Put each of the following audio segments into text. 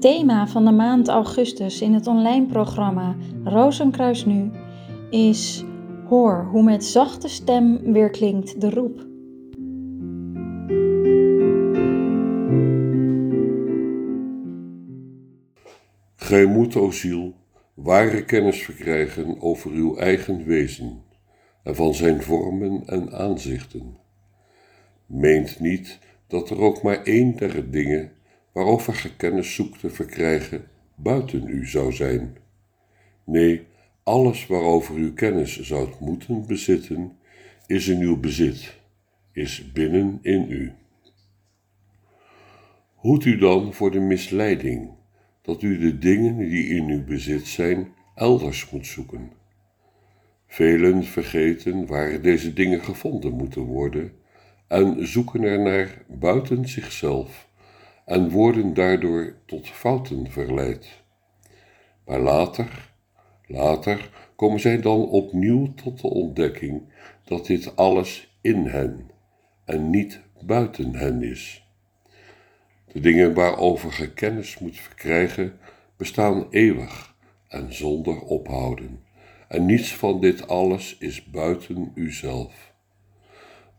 Thema van de maand augustus in het online programma Rozenkruis Nu is Hoor hoe met zachte stem weerklinkt de roep. Gij moet, o ziel, ware kennis verkrijgen over uw eigen wezen en van zijn vormen en aanzichten. Meent niet dat er ook maar één der dingen waarover ge kennis zoekt te verkrijgen buiten u zou zijn. Nee, alles waarover u kennis zoudt moeten bezitten, is in uw bezit, is binnen in u. Hoed u dan voor de misleiding dat u de dingen die in uw bezit zijn elders moet zoeken. Velen vergeten waar deze dingen gevonden moeten worden en zoeken er naar buiten zichzelf en worden daardoor tot fouten verleid. Maar later, later komen zij dan opnieuw tot de ontdekking dat dit alles in hen en niet buiten hen is. De dingen waarover ge kennis moet verkrijgen bestaan eeuwig en zonder ophouden, en niets van dit alles is buiten uzelf.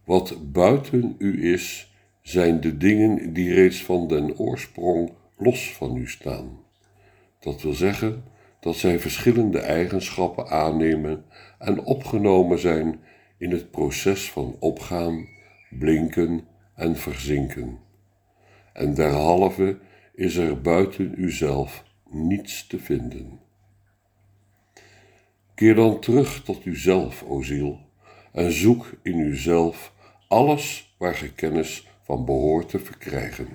Wat buiten u is, zijn de dingen die reeds van den oorsprong los van u staan. Dat wil zeggen dat zij verschillende eigenschappen aannemen en opgenomen zijn in het proces van opgaan, blinken en verzinken. En derhalve is er buiten uzelf niets te vinden. Keer dan terug tot uzelf, o ziel, en zoek in uzelf alles waar ge kennis van behoort te verkrijgen.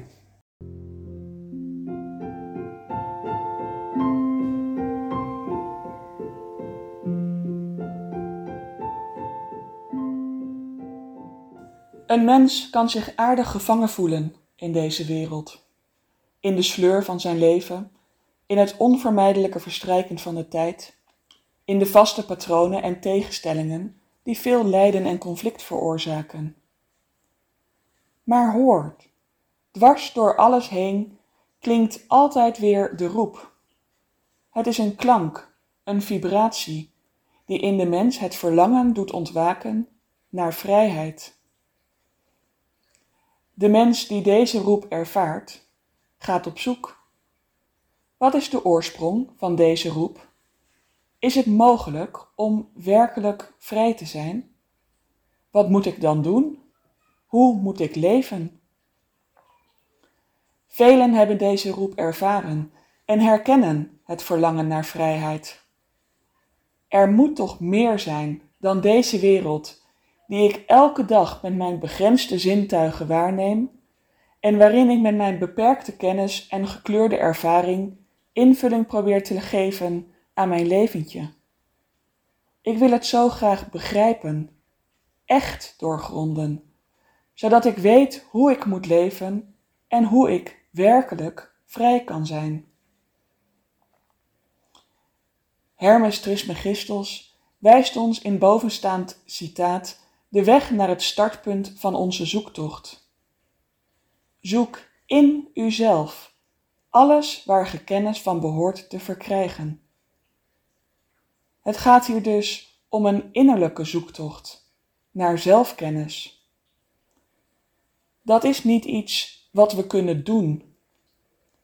Een mens kan zich aardig gevangen voelen in deze wereld, in de sleur van zijn leven, in het onvermijdelijke verstrijken van de tijd, in de vaste patronen en tegenstellingen die veel lijden en conflict veroorzaken. Maar hoort, dwars door alles heen klinkt altijd weer de roep. Het is een klank, een vibratie, die in de mens het verlangen doet ontwaken naar vrijheid. De mens die deze roep ervaart, gaat op zoek. Wat is de oorsprong van deze roep? Is het mogelijk om werkelijk vrij te zijn? Wat moet ik dan doen? Hoe moet ik leven? Velen hebben deze roep ervaren en herkennen het verlangen naar vrijheid. Er moet toch meer zijn dan deze wereld, die ik elke dag met mijn begrensde zintuigen waarneem en waarin ik met mijn beperkte kennis en gekleurde ervaring invulling probeer te geven aan mijn leventje. Ik wil het zo graag begrijpen, echt doorgronden, zodat ik weet hoe ik moet leven en hoe ik werkelijk vrij kan zijn. Hermes Trismegistus wijst ons in bovenstaand citaat de weg naar het startpunt van onze zoektocht. Zoek in uzelf alles waar ge kennis van behoort te verkrijgen. Het gaat hier dus om een innerlijke zoektocht naar zelfkennis. Dat is niet iets wat we kunnen doen.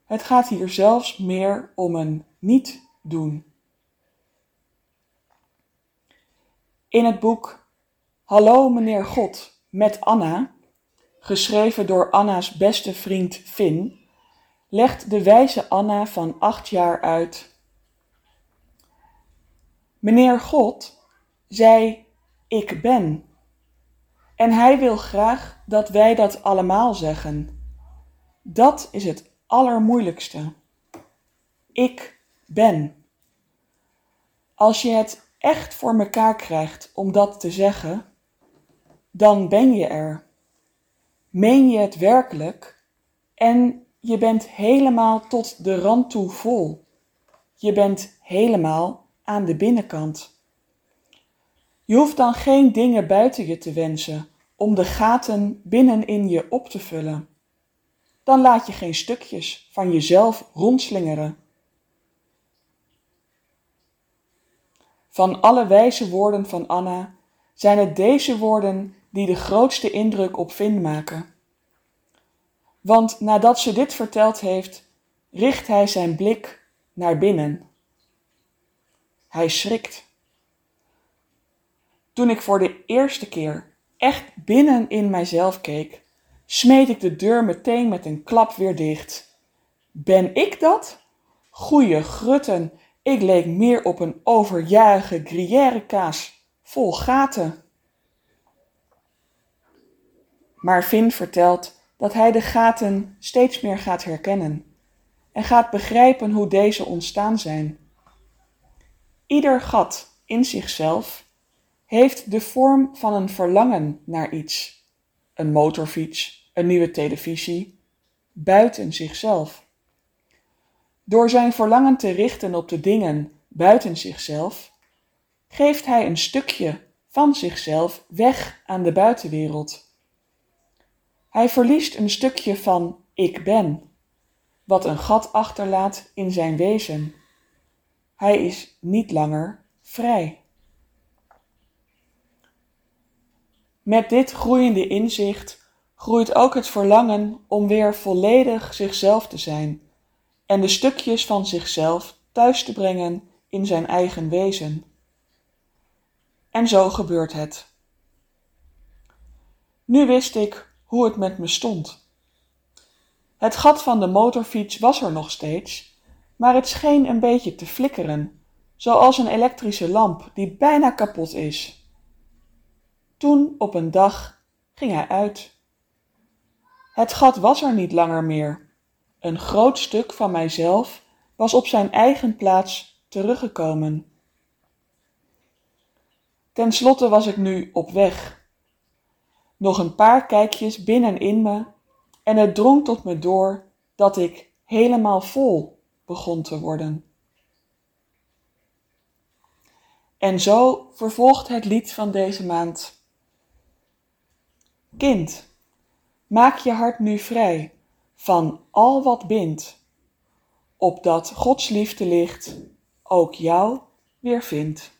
Het gaat hier zelfs meer om een niet doen. In het boek Hallo meneer God met Anna, geschreven door Anna's beste vriend Finn, legt de wijze Anna van acht jaar uit Meneer God zei: Ik ben. En hij wil graag dat wij dat allemaal zeggen. Dat is het allermoeilijkste. Ik ben. Als je het echt voor mekaar krijgt om dat te zeggen, dan ben je er. Meen je het werkelijk en je bent helemaal tot de rand toe vol. Je bent helemaal aan de binnenkant. Je hoeft dan geen dingen buiten je te wensen om de gaten binnenin je op te vullen. dan laat je geen stukjes van jezelf rondslingeren. Van alle wijze woorden van Anna zijn het deze woorden die de grootste indruk op Finn maken. Want nadat ze dit verteld heeft, richt hij zijn blik naar binnen. Hij schrikt. Toen ik voor de eerste keer echt binnen in mijzelf keek, smeet ik de deur meteen met een klap weer dicht. Ben ik dat? Goeie grutten, ik leek meer op een overjarige gruyère kaas, vol gaten. Maar Finn vertelt dat hij de gaten steeds meer gaat herkennen en gaat begrijpen hoe deze ontstaan zijn. Ieder gat in zichzelf heeft de vorm van een verlangen naar iets. Een motorfiets, een nieuwe televisie, buiten zichzelf. Door zijn verlangen te richten op de dingen buiten zichzelf, geeft hij een stukje van zichzelf weg aan de buitenwereld. Hij verliest een stukje van ik ben, wat een gat achterlaat in zijn wezen. Hij is niet langer vrij. Met dit groeiende inzicht groeit ook het verlangen om weer volledig zichzelf te zijn en de stukjes van zichzelf thuis te brengen in zijn eigen wezen. En zo gebeurt het. Nu wist ik hoe het met me stond. Het gat van de motorfiets was er nog steeds, maar het scheen een beetje te flikkeren, zoals een elektrische lamp die bijna kapot is. Toen op een dag ging hij uit. Het gat was er niet langer meer. Een groot stuk van mijzelf was op zijn eigen plaats teruggekomen. Ten slotte was ik nu op weg. Nog een paar kijkjes binnenin me en het drong tot me door dat ik helemaal vol begon te worden. En zo vervolgt het lied van deze maand. Kind, maak je hart nu vrij van al wat bindt, opdat Gods liefde licht ook jou weer vindt.